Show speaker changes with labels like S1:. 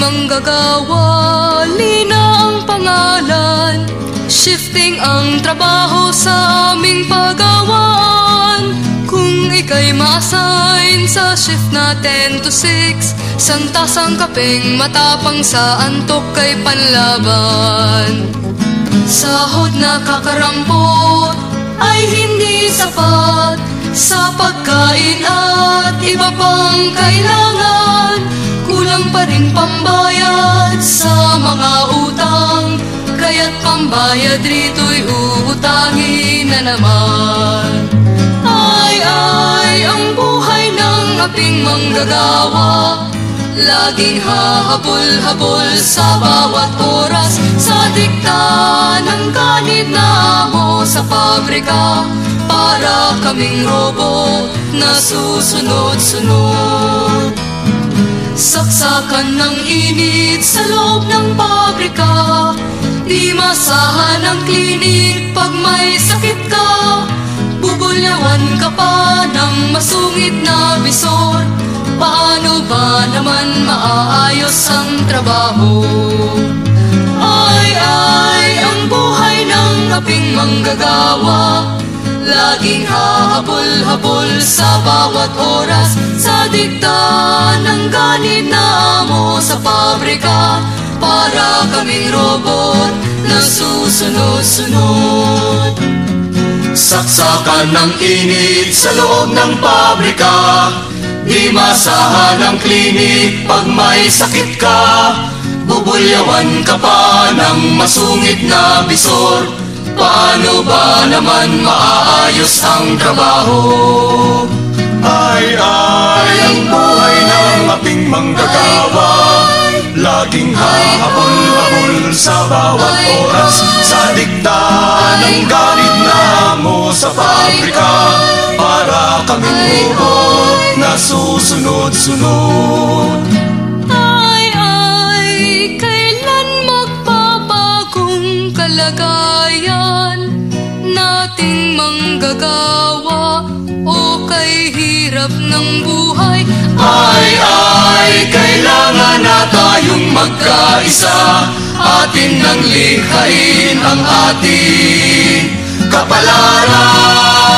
S1: manggagawa, Lina ang pangalan Shifting ang trabaho sa aming pagawaan. Kung ika'y ma-assign sa shift na 10 to 6 Santas ang kapeng matapang sa antok kay panlaban. Sahod na kakarampot ay hindi sapat Sa pagkain at iba pang kailangan Rin pambayad sa mga utang. Kaya't pambayad rito'y uutangin na naman. Ay, ay, ang buhay ng aping manggagawa. Laging hahabol-habol sa bawat oras. Sa dikta ng ganit na amo sa pabrika Para kaming robot na susunod-sunod Saksakan ng init sa loob ng pabrika. Di masahan ang klinik pag may sakit ka. Bubulyawan ka pa ng masungit na bisor. Paano ba naman maaayos ang trabaho? Ay, ay, ang buhay ng aping manggagawa. Laging hahabol-habol sa bawat oras Sa dikta Para kaming robot na susunod-sunod.
S2: Saksakan ng init sa loob ng pabrika. Di masahan ang klinik pag may sakit ka. Bubulyawan ka pa ng masungit na bisor. Paano ba naman maaayos ang trabaho? Laging hahabol-habol sa bawat oras. Sa dikta ng galit na amo sa pabrika. Para kaming robot na susunod-sunod.
S1: Ay, ay, kailan magpapagong kalagayan nating manggagawa o kay hirap ng buhay?
S2: Ay, ay, magkaisa Atin nang likhain ang ating kapalaran